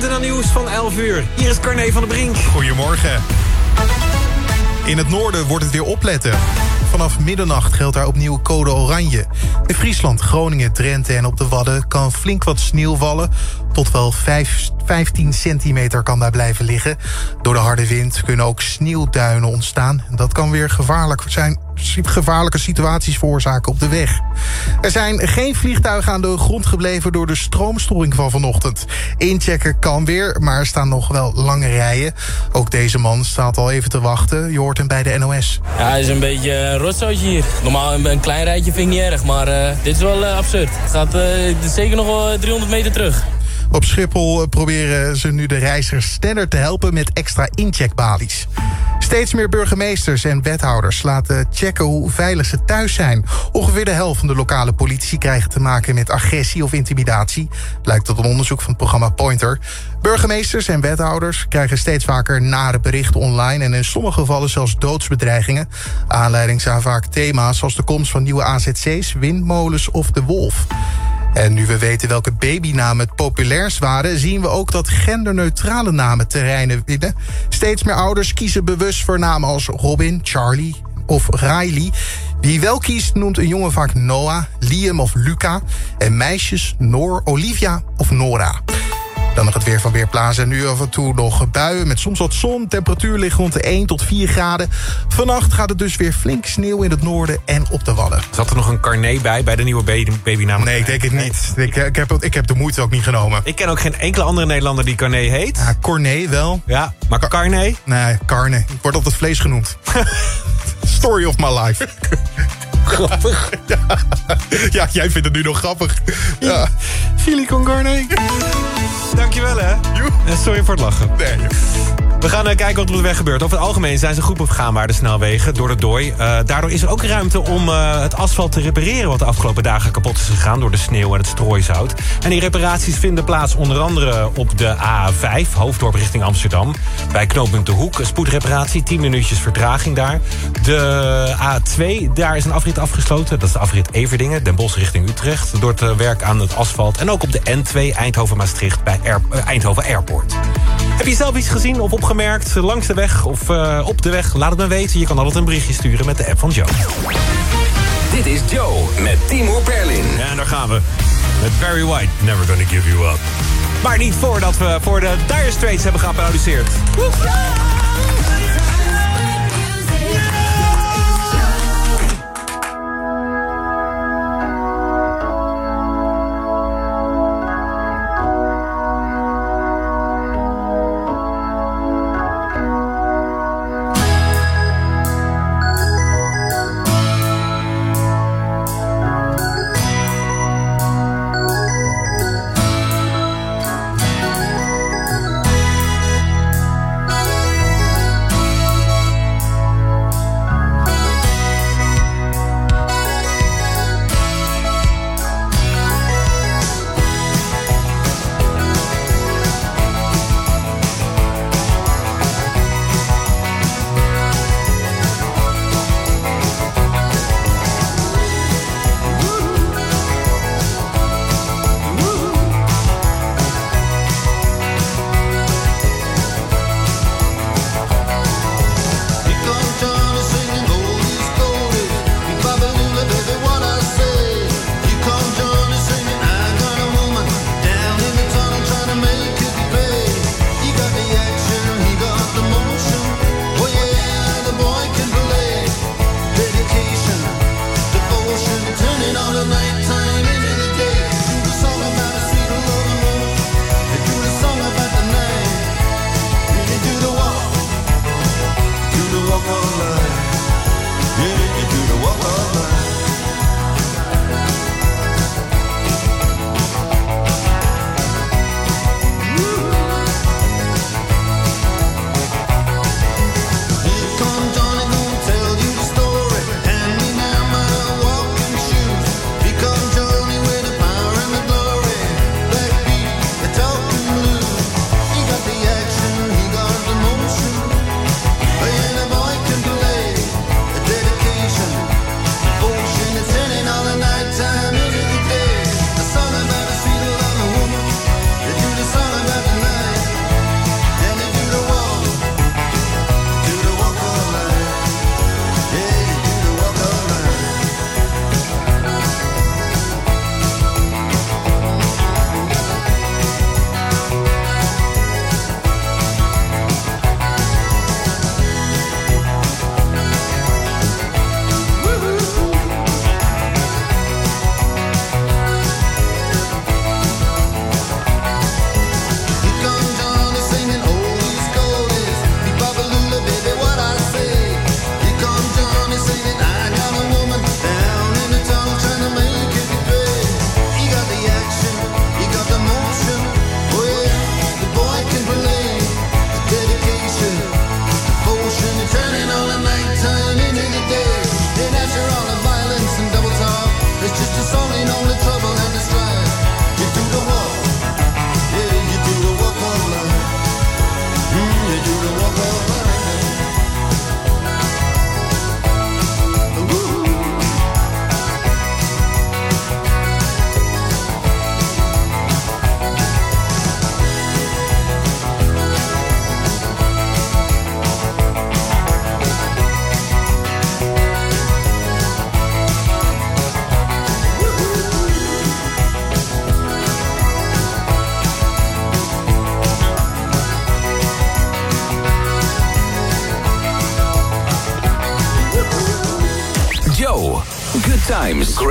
nu.nl nieuws van 11 uur. Hier is Carne van der Brink. Goedemorgen. In het noorden wordt het weer opletten. Vanaf middernacht geldt daar opnieuw code oranje. In Friesland, Groningen, Drenthe en op de Wadden kan flink wat sneeuw vallen. Tot wel 5, 15 centimeter kan daar blijven liggen. Door de harde wind kunnen ook sneeuwduinen ontstaan. Dat kan weer gevaarlijk zijn gevaarlijke situaties veroorzaken op de weg. Er zijn geen vliegtuigen aan de grond gebleven door de stroomstoring van vanochtend. Inchecken kan weer, maar er staan nog wel lange rijen. Ook deze man staat al even te wachten. Je hoort hem bij de NOS. Ja, het is een beetje een rotzootje hier. Normaal een, klein rijtje vind ik niet erg, maar uh, dit is wel uh, absurd. Het gaat uh, zeker nog wel 300 meter terug. Op Schiphol proberen ze nu de reizigers sneller te helpen met extra incheckbalies. Steeds meer burgemeesters en wethouders laten checken hoe veilig ze thuis zijn. Ongeveer de helft van de lokale politie krijgt te maken met agressie of intimidatie. Blijkt uit een onderzoek van het programma Pointer. Burgemeesters en wethouders krijgen steeds vaker nare berichten online... en in sommige gevallen zelfs doodsbedreigingen. Aanleiding zijn vaak thema's zoals de komst van nieuwe AZC's, windmolens of de wolf. En nu we weten welke babynamen het populairst waren... zien we ook dat genderneutrale namen terreinen winnen. Steeds meer ouders kiezen bewust voor namen als Robin, Charlie of Riley. Wie wel kiest noemt een jongen vaak Noah, Liam of Luca... en meisjes Noor, Olivia of Nora. Dan nog het weer van Weerplaza. Nu af en toe nog buien met soms wat zon. Temperatuur ligt rond de 1 tot 4 graden. Vannacht gaat het dus weer flink sneeuw in het noorden en op de Wadden. Zat er nog een carnet bij, bij de nieuwe baby, babynaam? Nee, ik denk het niet. Ik, ik, heb, ik heb de moeite ook niet genomen. Ik ken ook geen enkele andere Nederlander die Carnet heet. Ja, Corné wel. Ja, maar Car Carnet? Nee, Carne. Ik word altijd vlees genoemd. Story of my life. Grappig. Ja. ja, jij vindt het nu nog grappig. Ja. Con carne. Dankjewel, hè. En sorry voor het lachen. Nee, We gaan uh, kijken wat er op de weg gebeurt. Over het algemeen zijn ze goed begaanbaar, de snelwegen, door de dooi. Uh, daardoor is er ook ruimte om uh, het asfalt te repareren... wat de afgelopen dagen kapot is gegaan door de sneeuw en het strooizout. En die reparaties vinden plaats onder andere op de A5... hoofddorp richting Amsterdam. Bij knooppunt De Hoek, spoedreparatie, 10 minuutjes vertraging daar. De A2, daar is een afrit afgesloten. Dat is de afrit Everdingen, Den Bosch richting Utrecht... door het werk aan het asfalt. En ook op de N2 Eindhoven-Maastricht bij Eindhoven Airport. Heb je zelf iets gezien of opgemerkt langs de weg of uh, op de weg? Laat het me weten. Je kan altijd een berichtje sturen met de app van Joe. Dit is Joe met Timo Perlin. En daar gaan we. Met Barry White, Never Gonna Give You Up. Maar niet voordat we voor de Dire Straits hebben geapplaudisseerd. Woe!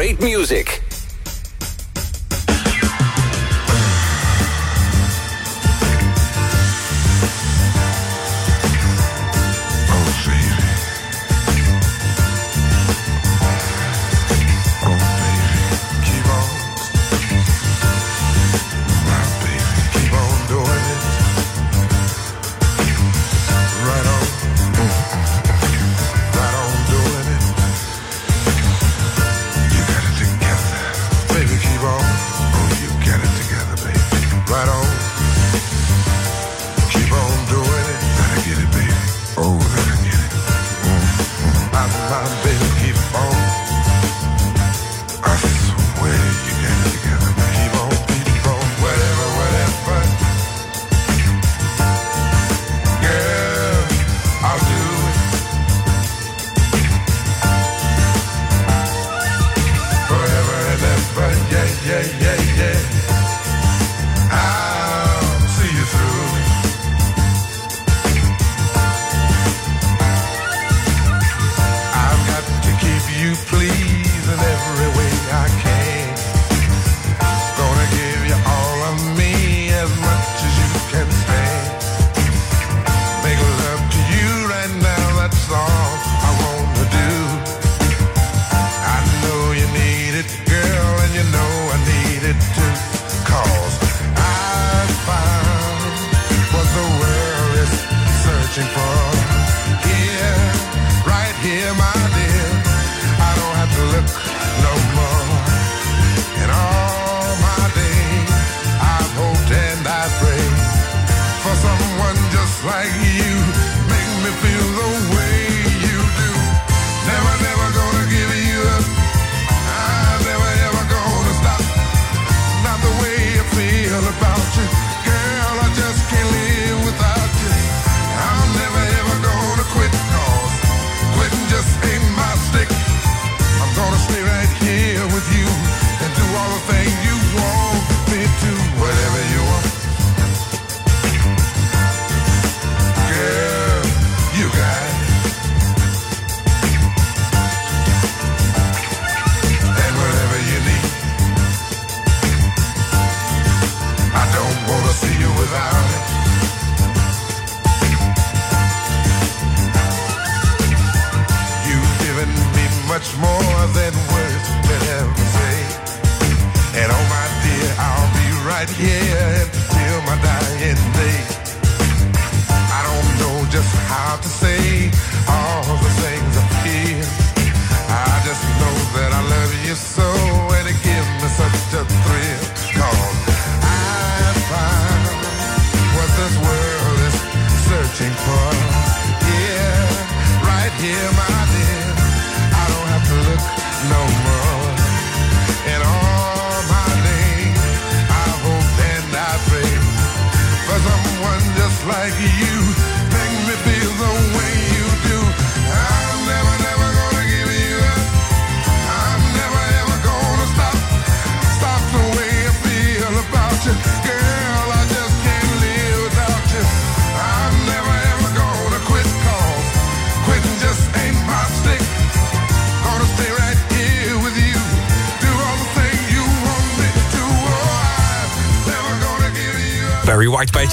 Great music.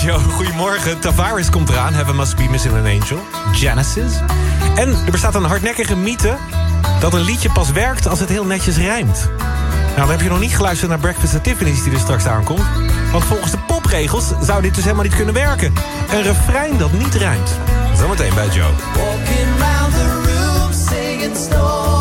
Joe. Goedemorgen, Tavares komt eraan. Heaven Must Be Missing an Angel. Genesis. En er bestaat een hardnekkige mythe... dat een liedje pas werkt als het heel netjes rijmt. Nou, dan heb je nog niet geluisterd naar Breakfast at Tiffany's... die er straks aankomt. Want volgens de popregels zou dit dus helemaal niet kunnen werken. Een refrein dat niet rijmt. Zometeen bij Joe. Walking round the room, singing stormy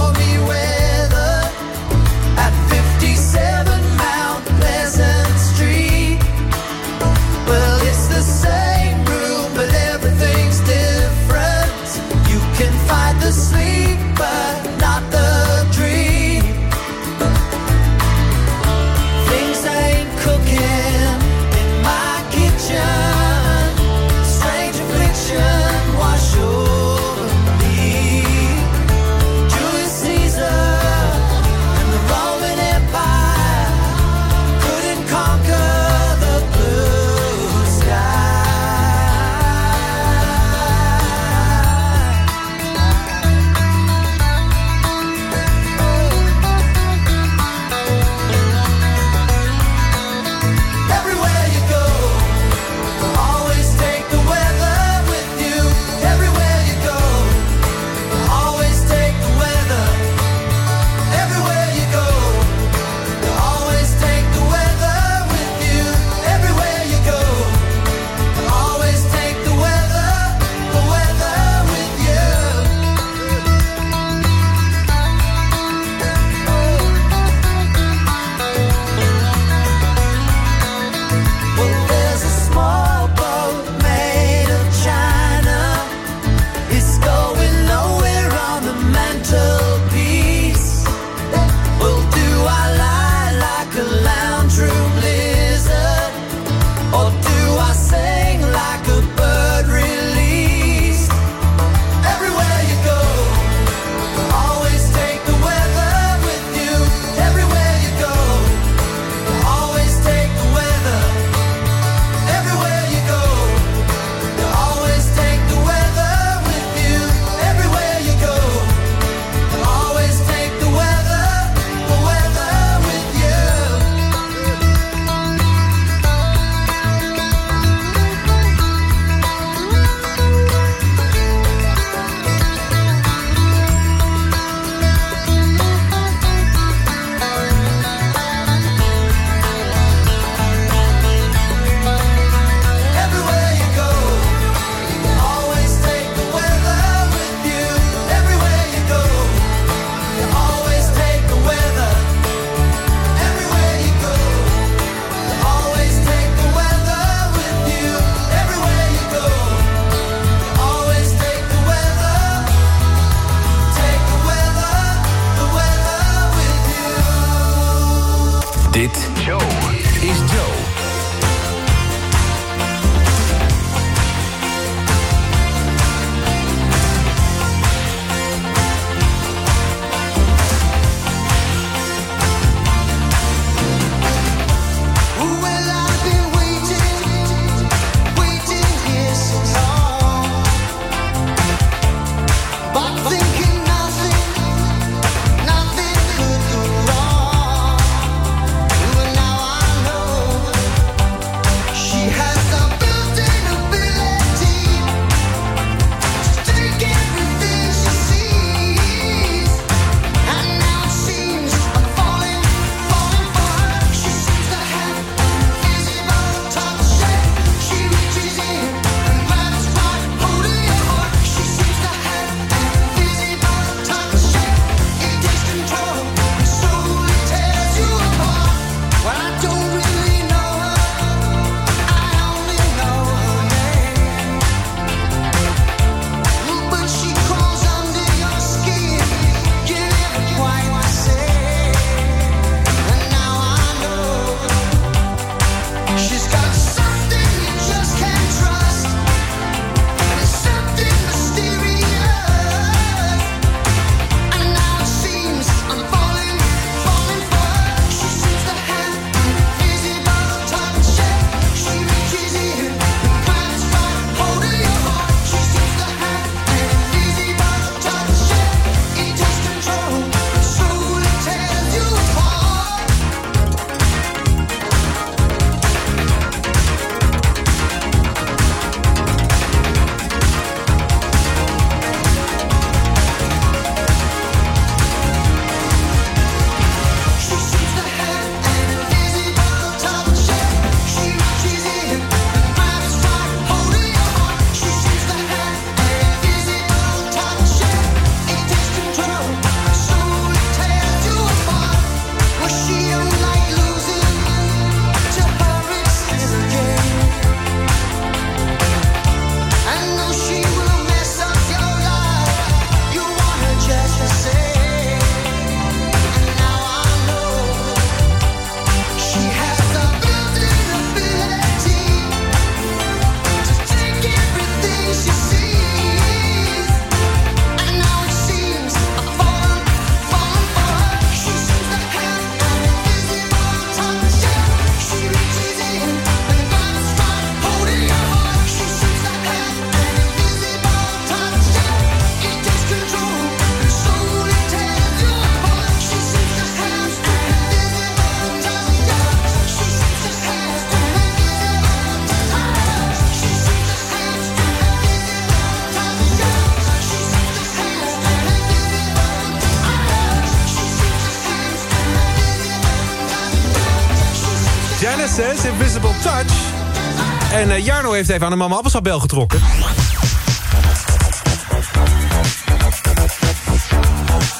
Eh, Jarno heeft even aan de mama appelsapbel getrokken.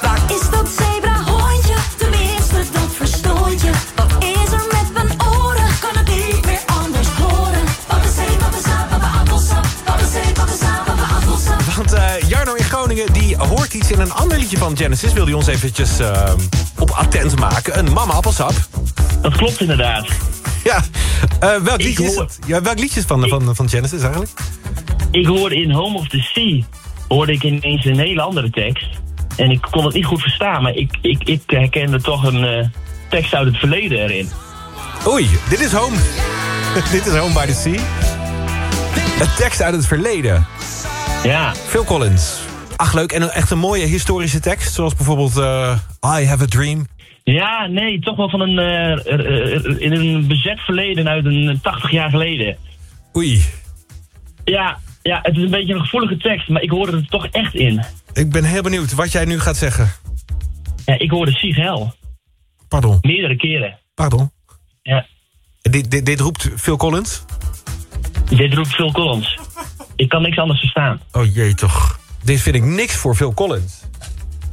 Waar is dat zebrahondje? Tenminste, dat verstoot je. Wat is er met mijn oren? Kan het niet meer anders horen? Papa zee, papa appelsap. Papa zee, papa appelsap. Want eh, Jarno in Groningen die hoort iets in een ander liedje van Genesis. Wil hij ons eventjes eh, op attent maken. Een mama appelsap. Dat klopt inderdaad. Ja, eh, welk, liedje is hoor- het? Ja, welk liedje is van, van, van Genesis eigenlijk? Ik hoorde in Home of the Sea hoorde ik ineens een hele andere tekst. En ik kon het niet goed verstaan, maar ik, ik, ik herkende toch een eh, tekst uit het verleden erin. Oei, dit is Home. dit is Home by the Sea. Een tekst uit het verleden. Ja, Phil Collins. Ach, leuk. En echt een mooie historische tekst. Zoals bijvoorbeeld eh, I Have a Dream. Ja nee, toch wel van een, eh, er- er- in een bezet verleden uit een 80 jaar geleden. Oei, Ja, ja, het is een beetje een gevoelige tekst, maar ik hoorde er toch echt in. ik ben heel benieuwd wat jij nu gaat zeggen. Ja, ik hoorde Sieg Hel, Pardon, meerdere keren. pardon. Ja, Dit, dit, dit roept Phil Collins? dit roept Phil Collins. Ik kan niks anders verstaan. Oh jee toch. Dit vind ik niks voor Phil Collins.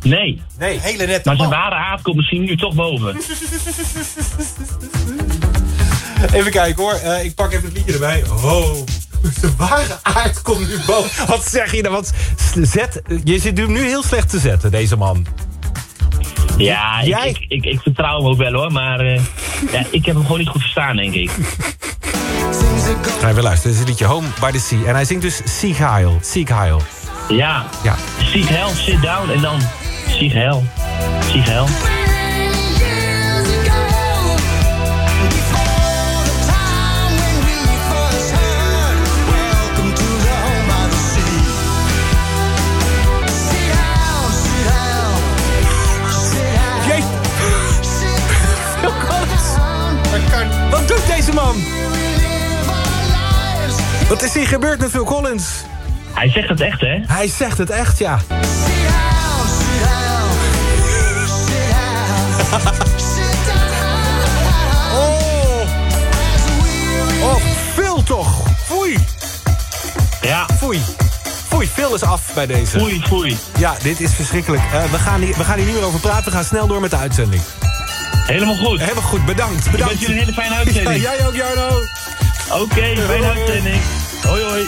Nee, Nee. Hele nette maar zijn man. ware aard komt misschien nu toch boven. Even kijken hoor. Eh, ik pak even het liedje erbij. Oh. De ware aard komt nu boven. Wat zeg je dan? Wat zet, je zit hem nu heel slecht te zetten, deze man. Ja, ik, Jij- ik, ik, ik vertrouw hem ook wel hoor, maar eh, ja, ik heb hem gewoon niet goed verstaan, denk ik. Ga even luisteren. Dit is het liedje Home by the Sea. En hij zingt dus Sieg Heil. Sieg Heil. Ja, Ja. Sieg Hel, sit down en dan Sieg Hel. Sieg Collins. Wat doet deze man? Wat is hier gebeurd met Phil Collins? Hij zegt het echt, hè? Hij zegt het echt, ja. Oh. Oh, Phil toch. Foei. Ja, Foei. Foei, Phil is af bij deze. foei, foei. Ja, dit is verschrikkelijk. Eh, we, gaan hier, we gaan hier niet meer over praten. We gaan snel door met de uitzending. Helemaal goed. Helemaal goed, bedankt. Ik bedankt. wens jullie een hele fijne Ja, uitzending. jij ook, Jarno. Oké, fijne uitzending. Hoi, hoi.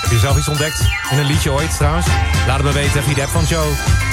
Heb je zelf iets ontdekt in een liedje ooit trouwens? Laat het me weten via de app van Joe.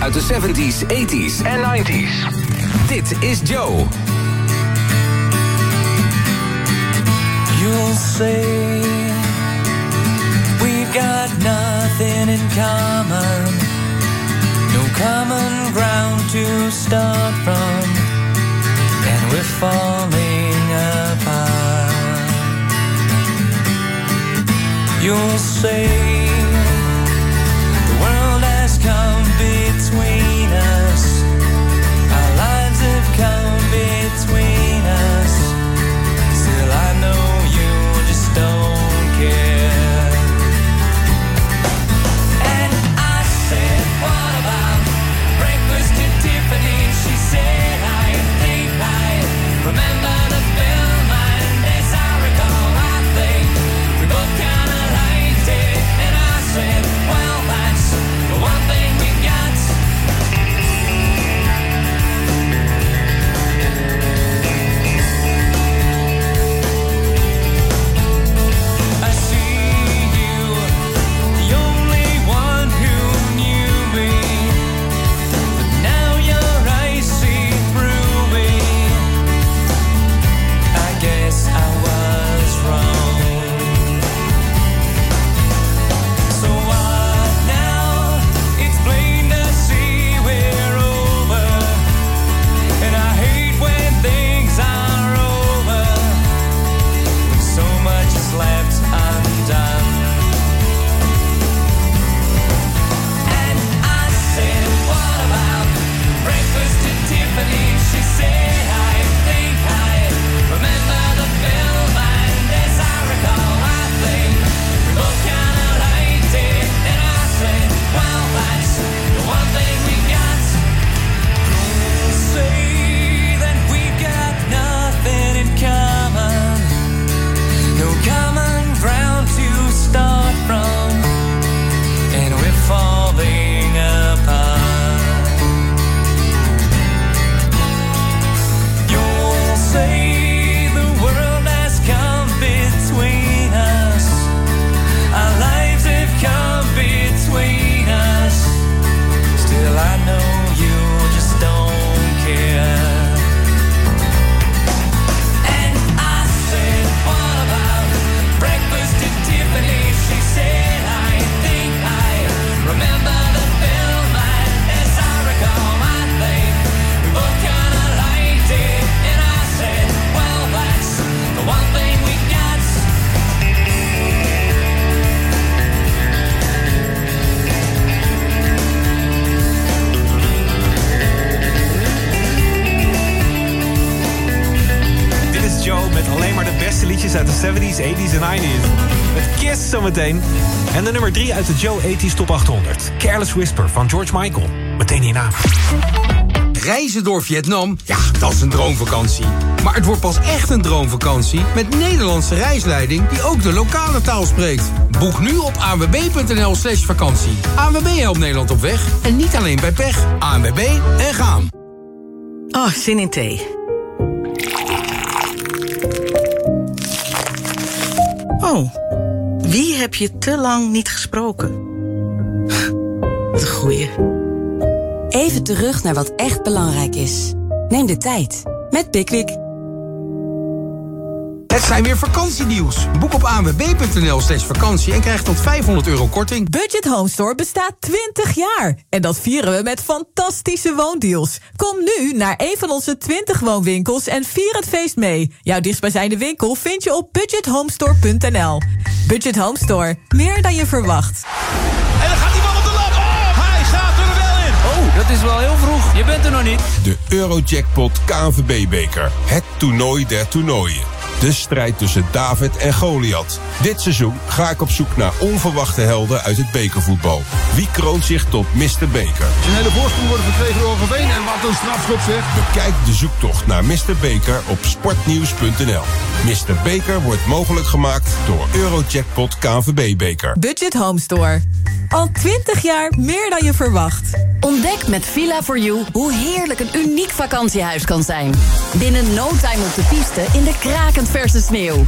Uit de 70s, 80s en 90s. Dit is Joe. You'll say we've got nothing in common, no common ground to start from, and we're falling apart. You'll say zometeen. En de nummer 3 uit de Joe 80s Top 800. Careless Whisper van George Michael. Meteen hierna. Reizen door Vietnam, ja, dat is een droomvakantie. Maar het wordt pas echt een droomvakantie met Nederlandse reisleiding die ook de lokale taal spreekt. Boek nu op anwb.nl slash vakantie. ANWB helpt Nederland op weg en niet alleen bij pech. ANWB en gaan. Oh, zin in thee. Wie heb je te lang niet gesproken? Een goeie. Even terug naar wat echt belangrijk is. Neem de tijd met Pickwick. Het zijn weer vakantienieuws. Boek op anwb.nl slash vakantie en krijg tot 500 euro korting. Budget Home Store bestaat 20 jaar. En dat vieren we met fantastische woondeals. Kom nu naar een van onze 20 woonwinkels en vier het feest mee. Jouw dichtstbijzijnde winkel vind je op budgethomestore.nl. Budget Home Store. Meer dan je verwacht. En dan gaat die bal op de lat. Oh, hij gaat er wel in. Oh, dat is wel heel vroeg. Je bent er nog niet. De Eurojackpot KNVB-beker. Het toernooi der toernooien. De strijd tussen David en Goliath. Dit seizoen ga ik op zoek naar onverwachte helden uit het bekervoetbal. Wie kroont zich tot Mr. Beker? Een hele voorsprong worden verkregen door Overveen. En wat een strafschop zeg. Bekijk de zoektocht naar Mr. Beker op sportnieuws.nl. Mr. Beker wordt mogelijk gemaakt door Eurojackpot KNVB-beker. Budget Home Store. Al 20 jaar meer dan je verwacht. Ontdek met villa for you hoe heerlijk een uniek vakantiehuis kan zijn. Binnen no time op de piste in de krakend verse sneeuw.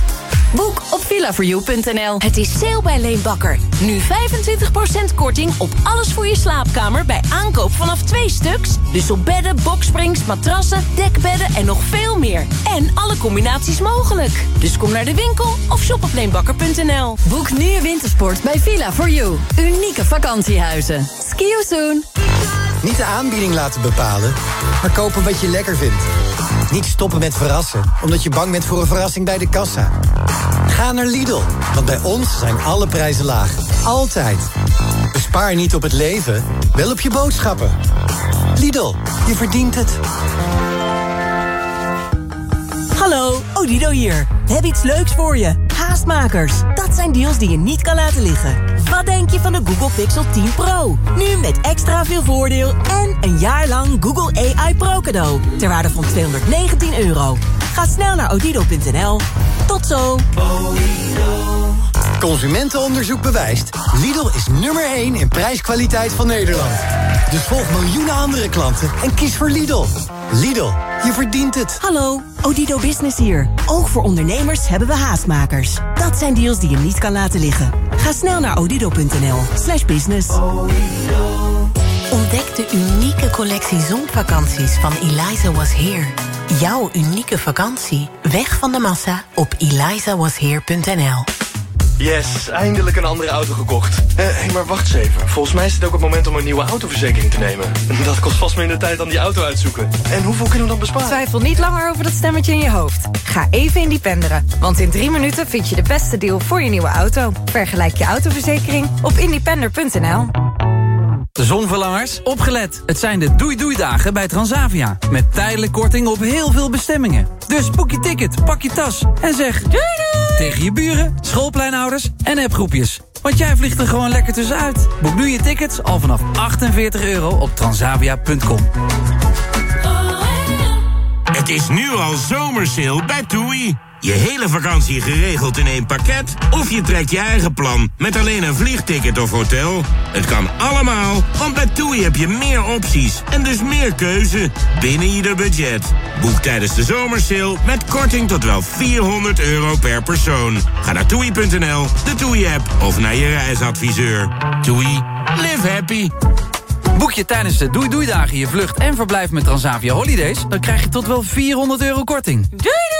Boek op villaforyou.nl. Het is sale bij Leenbakker. Nu 25% korting op alles voor je slaapkamer bij aankoop vanaf twee stuks. Dus op bedden, boksprings, matrassen, dekbedden en nog veel meer. En alle combinaties mogelijk. Dus kom naar de winkel of shop op leenbakker.nl. Boek nu je wintersport bij Villa for You. Unieke vakantiehuizen. Ski you soon. Niet de aanbieding laten bepalen, maar kopen wat je lekker vindt. Niet stoppen met verrassen, omdat je bang bent voor een verrassing bij de kassa. Ga naar Lidl, want bij ons zijn alle prijzen laag. Altijd. Bespaar niet op het leven, wel op je boodschappen. Lidl, je verdient het. Hallo, Odido hier. We hebben iets leuks voor je. Haastmakers. Dat zijn deals die je niet kan laten liggen. Wat denk je van de Google Pixel 10 Pro? Nu met extra veel voordeel en een jaar lang Google AI Pro cadeau. Ter waarde van 219 euro. Ga snel naar odido.nl. Tot zo. Consumentenonderzoek bewijst. Lidl is nummer 1 in prijskwaliteit van Nederland. Dus volg miljoenen andere klanten en kies voor Lidl. Lidl, je verdient het. Hallo, Odido Business hier. Ook voor ondernemers hebben we haastmakers. Dat zijn deals die je niet kan laten liggen. Ga snel naar odido.nl slash business. Ontdek de unieke collectie zonvakanties van Eliza Was Here. Jouw unieke vakantie. Weg van de massa op elizawasheer.nl Yes, eindelijk een andere auto gekocht. Hé, hey, maar wacht eens even. Volgens mij is het ook het moment om een nieuwe autoverzekering te nemen. Dat kost vast minder tijd dan die auto uitzoeken. En hoeveel kunnen we dan besparen? Twijfel niet langer over dat stemmetje in je hoofd. Ga even independeren, want in drie minuten vind je de beste deal voor je nieuwe auto. Vergelijk je autoverzekering op independer.nl. Zonverlangers, opgelet. Het zijn de doei-doei-dagen bij Transavia. Met tijdelijk korting op heel veel bestemmingen. Dus boek je ticket, pak je tas en zeg... Doei doei! Tegen je buren, schoolpleinouders en appgroepjes. Want jij vliegt er gewoon lekker tussenuit. Boek nu je tickets al vanaf 48 euro op transavia.com. Het is nu al zomersale bij TUI. Je hele vakantie geregeld in één pakket? Of je trekt je eigen plan met alleen een vliegticket of hotel? Het kan allemaal, want bij TUI heb je meer opties en dus meer keuze binnen ieder budget. Boek tijdens de zomersale met korting tot wel 400 euro per persoon. Ga naar toei.nl, de TUI-app of naar je reisadviseur. TUI, live happy. Boek je tijdens de Doei Doei Dagen je vlucht en verblijf met Transavia Holidays... dan krijg je tot wel 400 euro korting. Doei doei!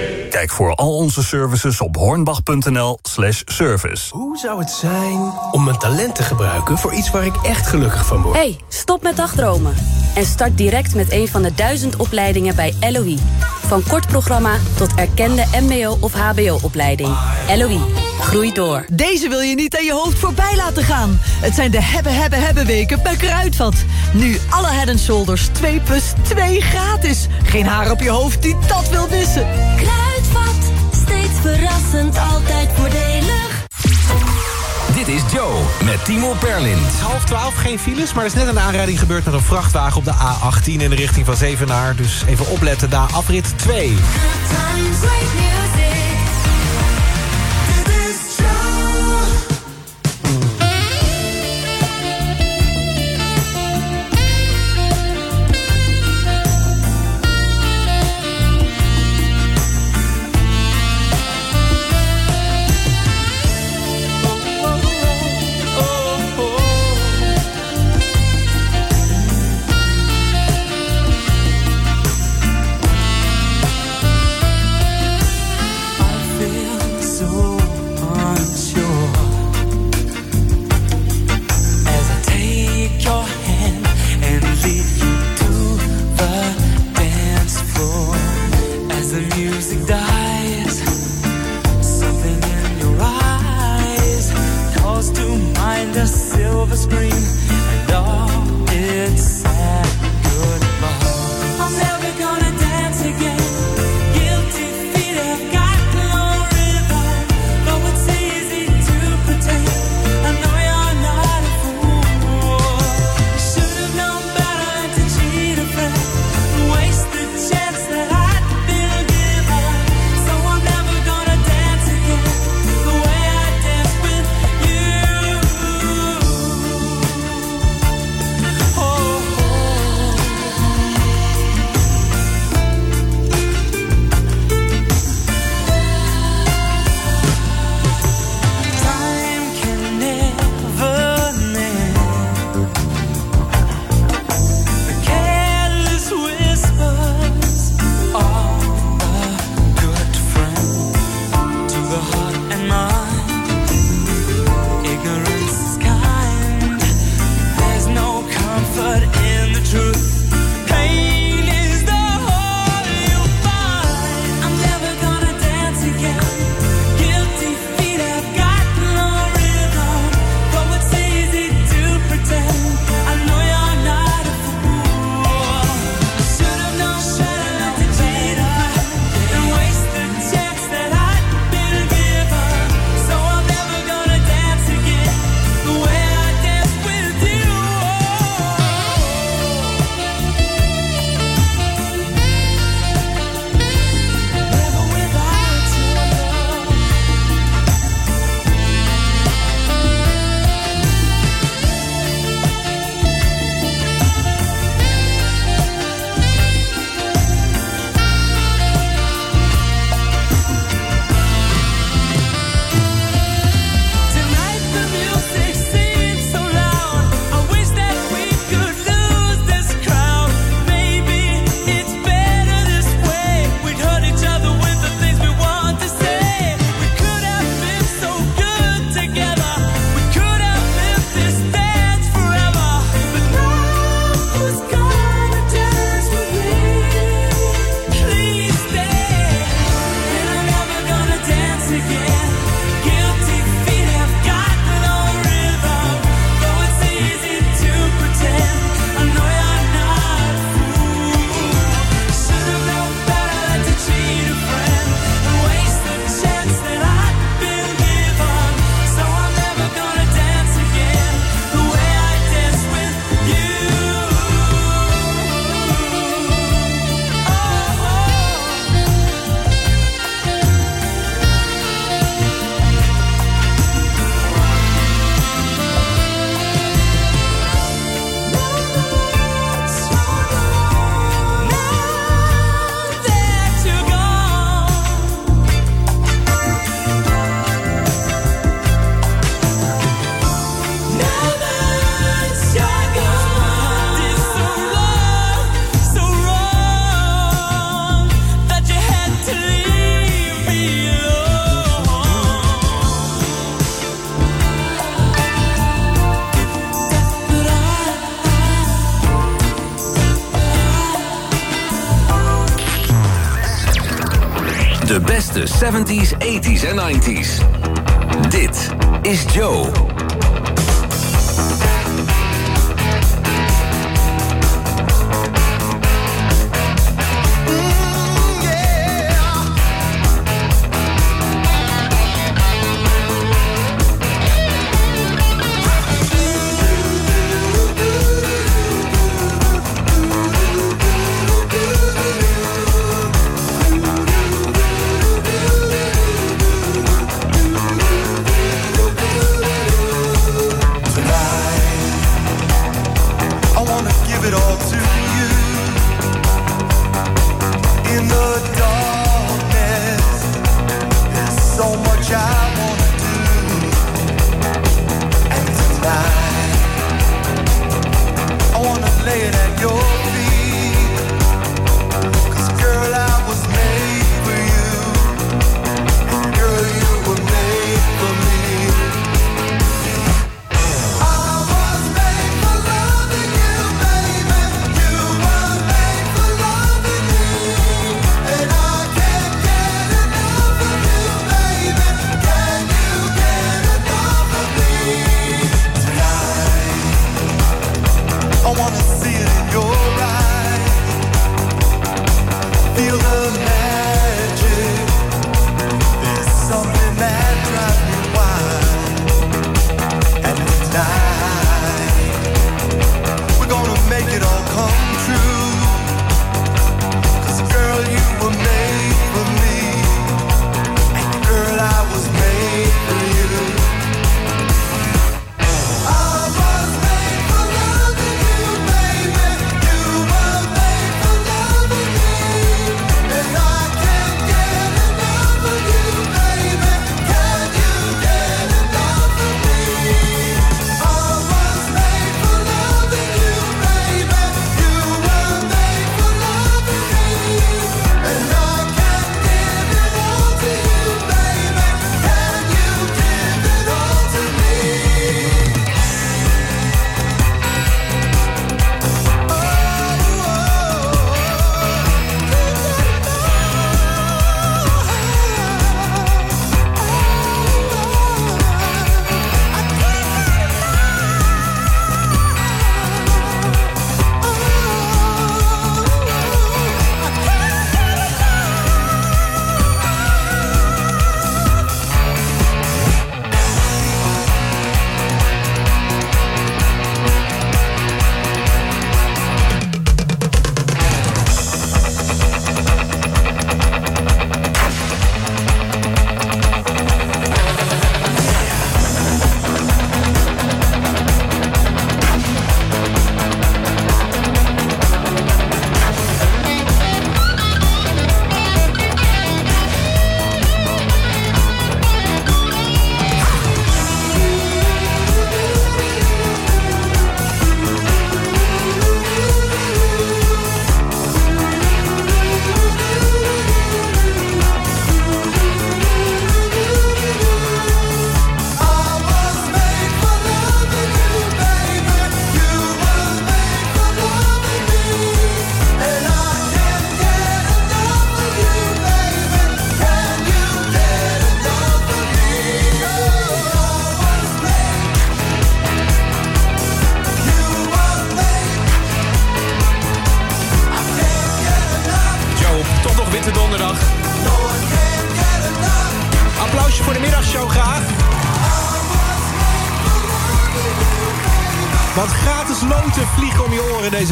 Kijk voor al onze services op hornbach.nl slash service. Hoe zou het zijn om mijn talent te gebruiken voor iets waar ik echt gelukkig van word? Hey, stop met dagdromen. En start direct met een van de duizend opleidingen bij LOE. Van kort programma tot erkende mbo- of hbo-opleiding. LOE, groei door. Deze wil je niet aan je hoofd voorbij laten gaan. Het zijn de hebben, hebben, hebben weken bij Kruidvat. Nu alle Head Shoulders 2 plus 2 gratis. Geen haar op je hoofd die dat wil missen. Kruidvat, verrassend, altijd voordelig. Dit is Joe met Timo Perlin. Het is half twaalf, geen files, maar er is net een aanrijding gebeurd met een vrachtwagen op de A18 in de richting van Zevenaar. Dus even opletten, daar afrit 2. 70s, 80s en 90s. Dit is Joe.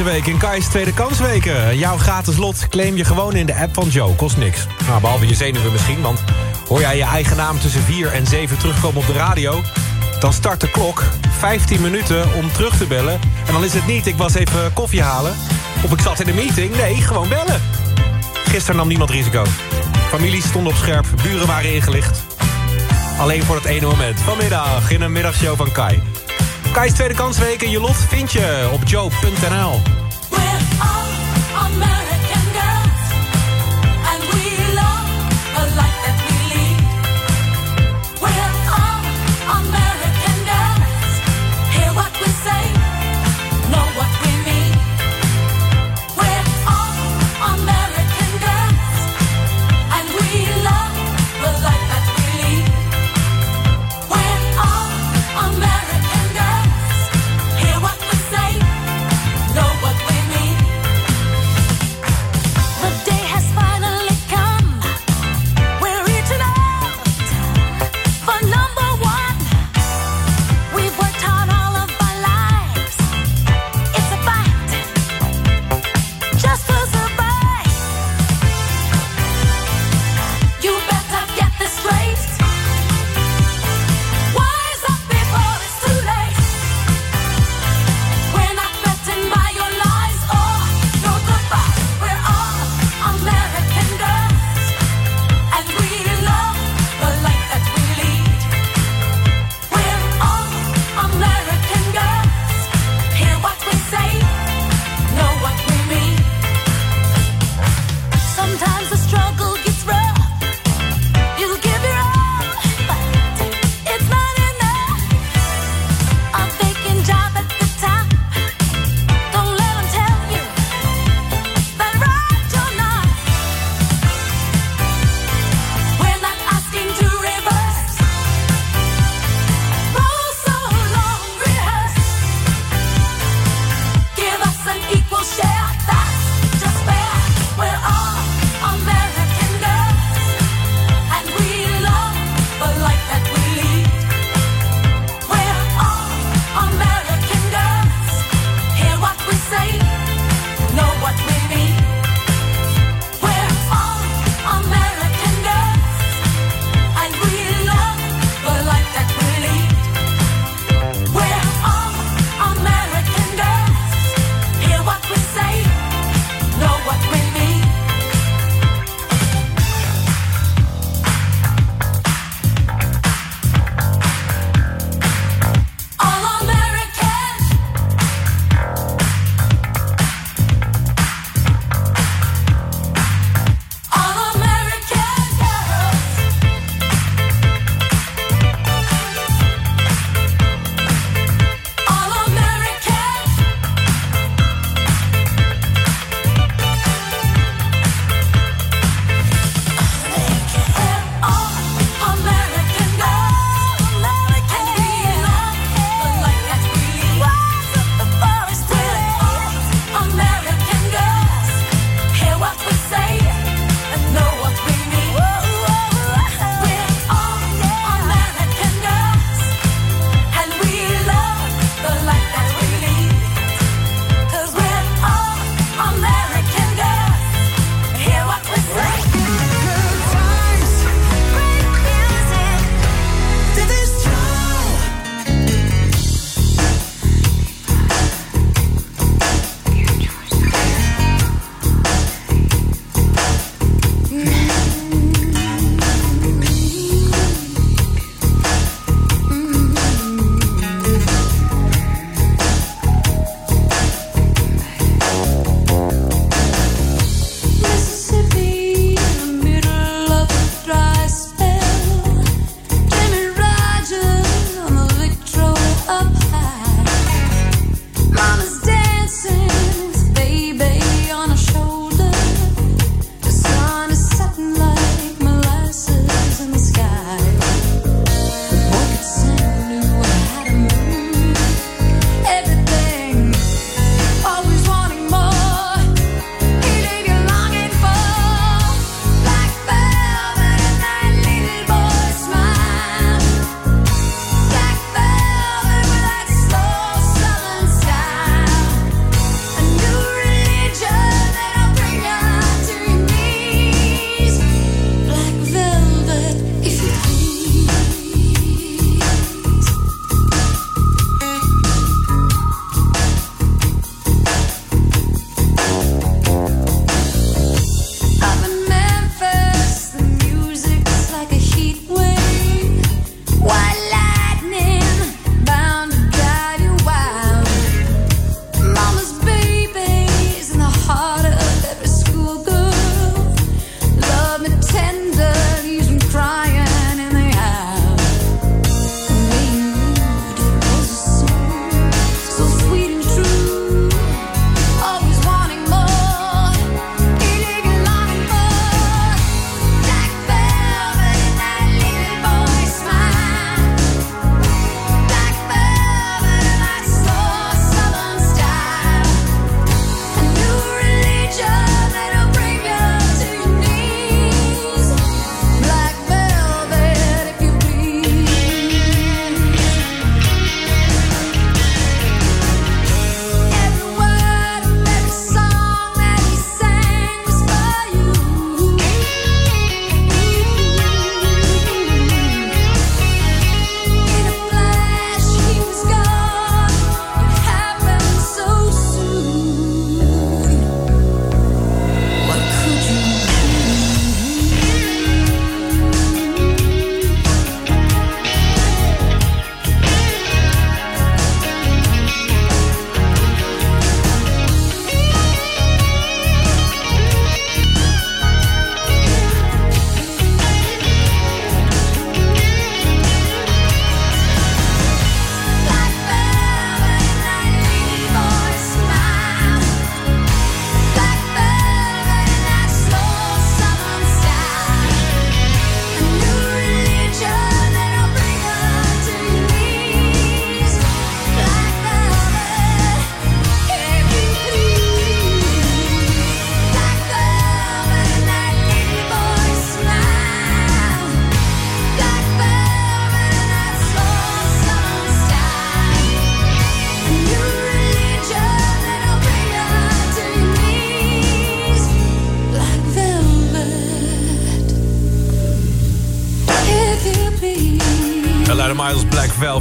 deze week in Kai's Tweede Kansweken. Jouw gratis lot claim je gewoon in de app van Joe. Kost niks. Nou, behalve je zenuwen misschien, want hoor jij je eigen naam tussen 4 en 7 terugkomen op de radio... dan start de klok 15 minuten om terug te bellen. En dan is het niet, ik was even koffie halen of ik zat in een meeting. Nee, gewoon bellen. Gisteren nam niemand risico. Families stonden op scherp, buren waren ingelicht. Alleen voor het ene moment. Vanmiddag in een middagshow van Kai. Kai's Tweede Kansweken, je lot vind je op joe.nl.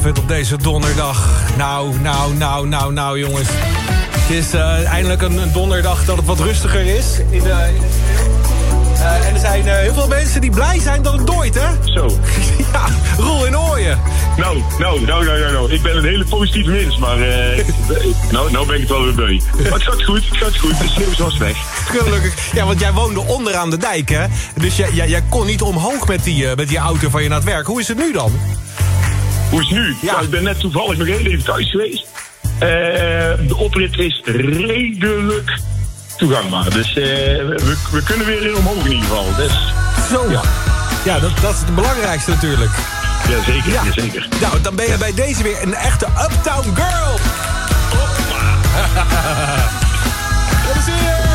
Op deze donderdag. Nou, nou, nou, nou, nou, jongens. Het is eh, eindelijk een, een donderdag dat het wat rustiger is in de, in de sneeuw. Eh, en er zijn eh, heel veel mensen die blij zijn dat het dooit, hè? Zo. ja, Roel in Ooyen. Nou, nou, nou, nou, nou, nou. Ik ben een hele positieve mens, maar eh, nou, nou ben ik wel weer blij. Maar het gaat goed, het gaat goed. De sneeuw is vast weg. Gelukkig. Ja, want jij woonde onderaan de dijk, hè? Dus jij, jij, jij kon niet omhoog met die, eh, met die auto van je naar het werk. Hoe is het nu dan? Hoe is het nu? Ja. ik ben net toevallig nog heel even thuis geweest. Eh, de oprit is redelijk toegankbaar. Dus eh, we, we kunnen weer in omhoog in ieder geval. Dus, Zo. Ja, ja dat, dat is het belangrijkste natuurlijk. ja, zeker, ja. zeker. Nou, dan ben je bij deze weer een echte Uptown Girl. Kom je.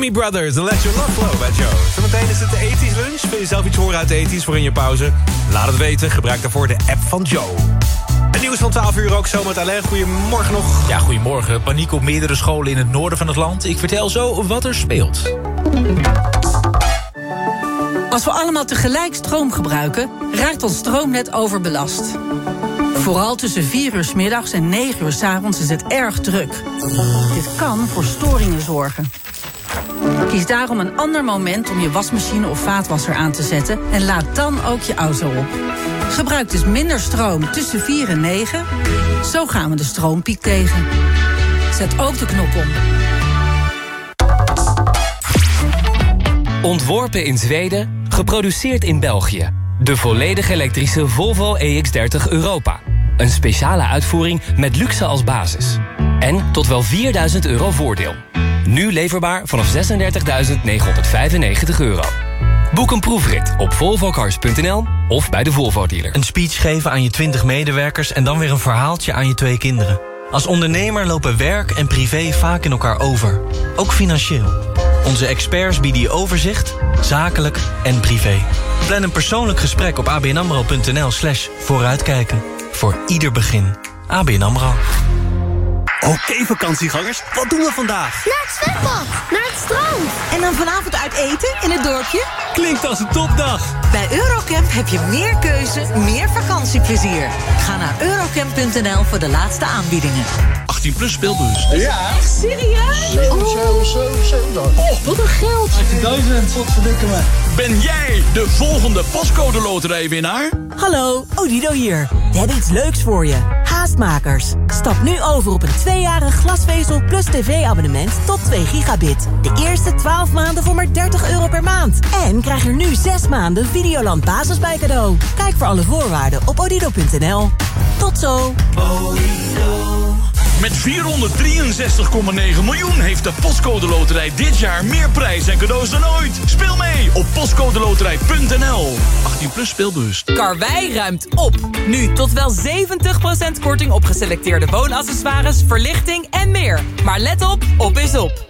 The Brothers en Let Your Love Flow bij Joe. Zometeen is het de ethisch lunch. Wil je zelf iets horen uit de ethisch voor in je pauze? Laat het weten. Gebruik daarvoor de app van Joe. Het nieuws van 12 uur ook zo met Alain. Goedemorgen nog. Ja, goedemorgen. Paniek op meerdere scholen in het noorden van het land. Ik vertel zo wat er speelt. Als we allemaal tegelijk stroom gebruiken, raakt ons stroomnet overbelast. Vooral tussen 4 uur 's middags en 9 uur 's avonds is het erg druk. Dit kan voor storingen zorgen. Kies daarom een ander moment om je wasmachine of vaatwasser aan te zetten en laad dan ook je auto op. Gebruik dus minder stroom tussen 4 en 9. Zo gaan we de stroompiek tegen. Zet ook de knop om. Ontworpen in Zweden, geproduceerd in België. De volledig elektrische Volvo EX30 Europa. Een speciale uitvoering met luxe als basis. En tot wel 4000 euro voordeel. Nu leverbaar vanaf 36.995 euro. Boek een proefrit op volvocars.nl of bij de Volvo dealer. Een speech geven aan je 20 medewerkers en dan weer een verhaaltje aan je twee kinderen. Als ondernemer lopen werk en privé vaak in elkaar over. Ook financieel. Onze experts bieden je overzicht, zakelijk en privé. Plan een persoonlijk gesprek op abnamro.nl slash vooruitkijken. Voor ieder begin. ABN AMRO. Oké vakantiegangers, wat doen we vandaag? Naar het zwembad, naar het strand. En dan vanavond uit eten in het dorpje? Klinkt als een topdag. Bij Eurocamp heb je meer keuze, meer vakantieplezier. Ga naar eurocamp.nl voor de laatste aanbiedingen. 18 plus speelbus. Ja. Echt serieus? 7, 7, 7, 7. Oh, wat een geld. 18.000, wat verdikken me. Ben jij de volgende pascode loterijwinnaar? Hallo, Odido hier. We hebben iets leuks voor je. Stap nu over op een tweejarig glasvezel plus tv-abonnement tot 2 gigabit. De eerste 12 maanden voor maar 30 euro per maand. En krijg er nu 6 maanden Videoland Basis bij cadeau. Kijk voor alle voorwaarden op odido.nl. Tot zo. Met 463,9 miljoen heeft de Postcode Loterij dit jaar meer prijs en cadeaus dan ooit. Speel mee op postcodeloterij.nl. 18 plus speelbus. Karwei ruimt op. Nu tot wel 70% korting op geselecteerde woonaccessoires, verlichting en meer. Maar let op, op is op.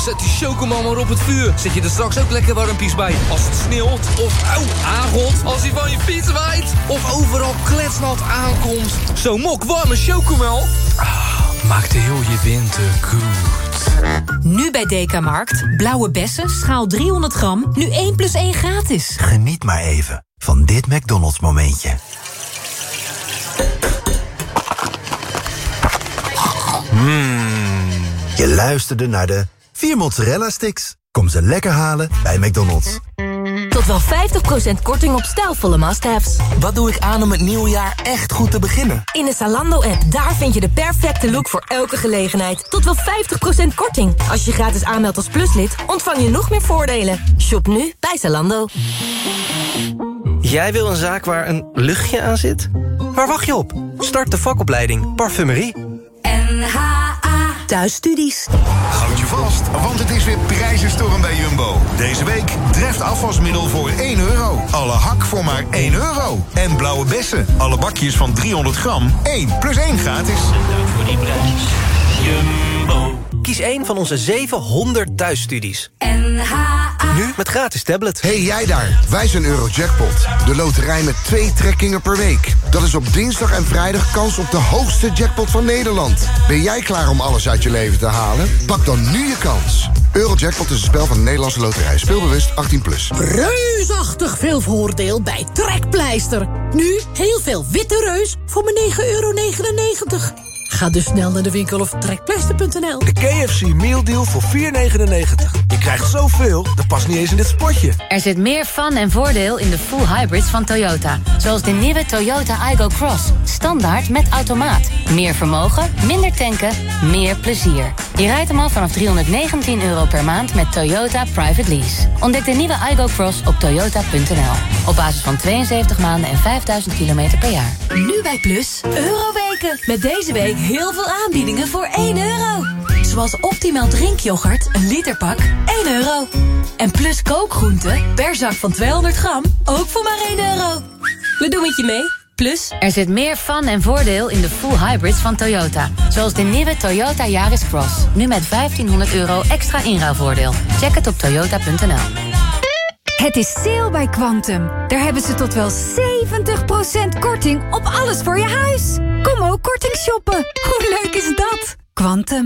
Zet die chocomel maar op het vuur. Zet je er straks ook lekker warmpies bij. Als het sneeuwt of auw, aangot. Als hij van je fiets waait. Of overal kletsnat aankomt. Zo'n mok warme chocomel. Maakt heel je winter goed. Nu bij Dekamarkt. Blauwe bessen, schaal 300 gram, nu 1 plus 1 gratis. Geniet maar even van dit McDonald's momentje. Mmm. Je luisterde naar de 4 mozzarella sticks. Kom ze lekker halen bij McDonald's. Tot wel 50% korting op stijlvolle must-haves. Wat doe ik aan om het nieuwe jaar echt goed te beginnen? In de Zalando-app, daar vind je de perfecte look voor elke gelegenheid. Tot wel 50% korting. Als je gratis aanmeldt als pluslid, ontvang je nog meer voordelen. Shop nu bij Zalando. Jij wil een zaak waar een luchtje aan zit? Waar wacht je op? Start de vakopleiding Parfumerie. NHA thuisstudies. Houd je vast, want het is weer prijzenstorm bij Jumbo. Deze week treft afwasmiddel voor 1 euro. Alle hak voor maar 1 euro. En blauwe bessen, alle bakjes van 300 gram, 1 plus 1 gratis. Dank voor die prijs. Jumbo. Kies een van onze 700 thuisstudies. Nu met gratis tablet. Hey jij daar, wij zijn Eurojackpot. De loterij met twee trekkingen per week. Dat is op dinsdag en vrijdag kans op de hoogste jackpot van Nederland. Ben jij klaar om alles uit je leven te halen? Pak dan nu je kans. Eurojackpot is een spel van de Nederlandse loterij. Speelbewust 18+. Plus. Reusachtig veel voordeel bij Trekpleister. Nu heel veel witte reus voor maar 9,99 euro. Ga dus snel naar de winkel of trekpleister.nl. De KFC Meal Deal voor 4,99. Je krijgt zoveel, dat past niet eens in dit spotje. Er zit meer fun en voordeel in de full hybrids van Toyota. Zoals de nieuwe Toyota Igo Cross. Standaard met automaat. Meer vermogen, minder tanken, meer plezier. Je rijdt hem al vanaf 319 euro per maand met Toyota Private Lease. Ontdek de nieuwe Igo Cross op toyota.nl. Op basis van 72 maanden en 5000 kilometer per jaar. Nu bij Plus, Euroweken. Met deze week heel veel aanbiedingen voor 1 euro. Zoals optimaal drinkyoghurt, een literpak, 1 euro. En Plus kookgroenten, per zak van 200 gram, ook voor maar 1 euro. We doen het je mee. Plus, Er zit meer fun en voordeel in de full hybrids van Toyota. Zoals de nieuwe Toyota Yaris Cross. Nu met 1500 euro extra inruilvoordeel. Check het op toyota.nl. Het is sale bij Quantum. Daar hebben ze tot wel 70% korting op alles voor je huis. Kom ook korting shoppen. Hoe leuk is dat? Quantum.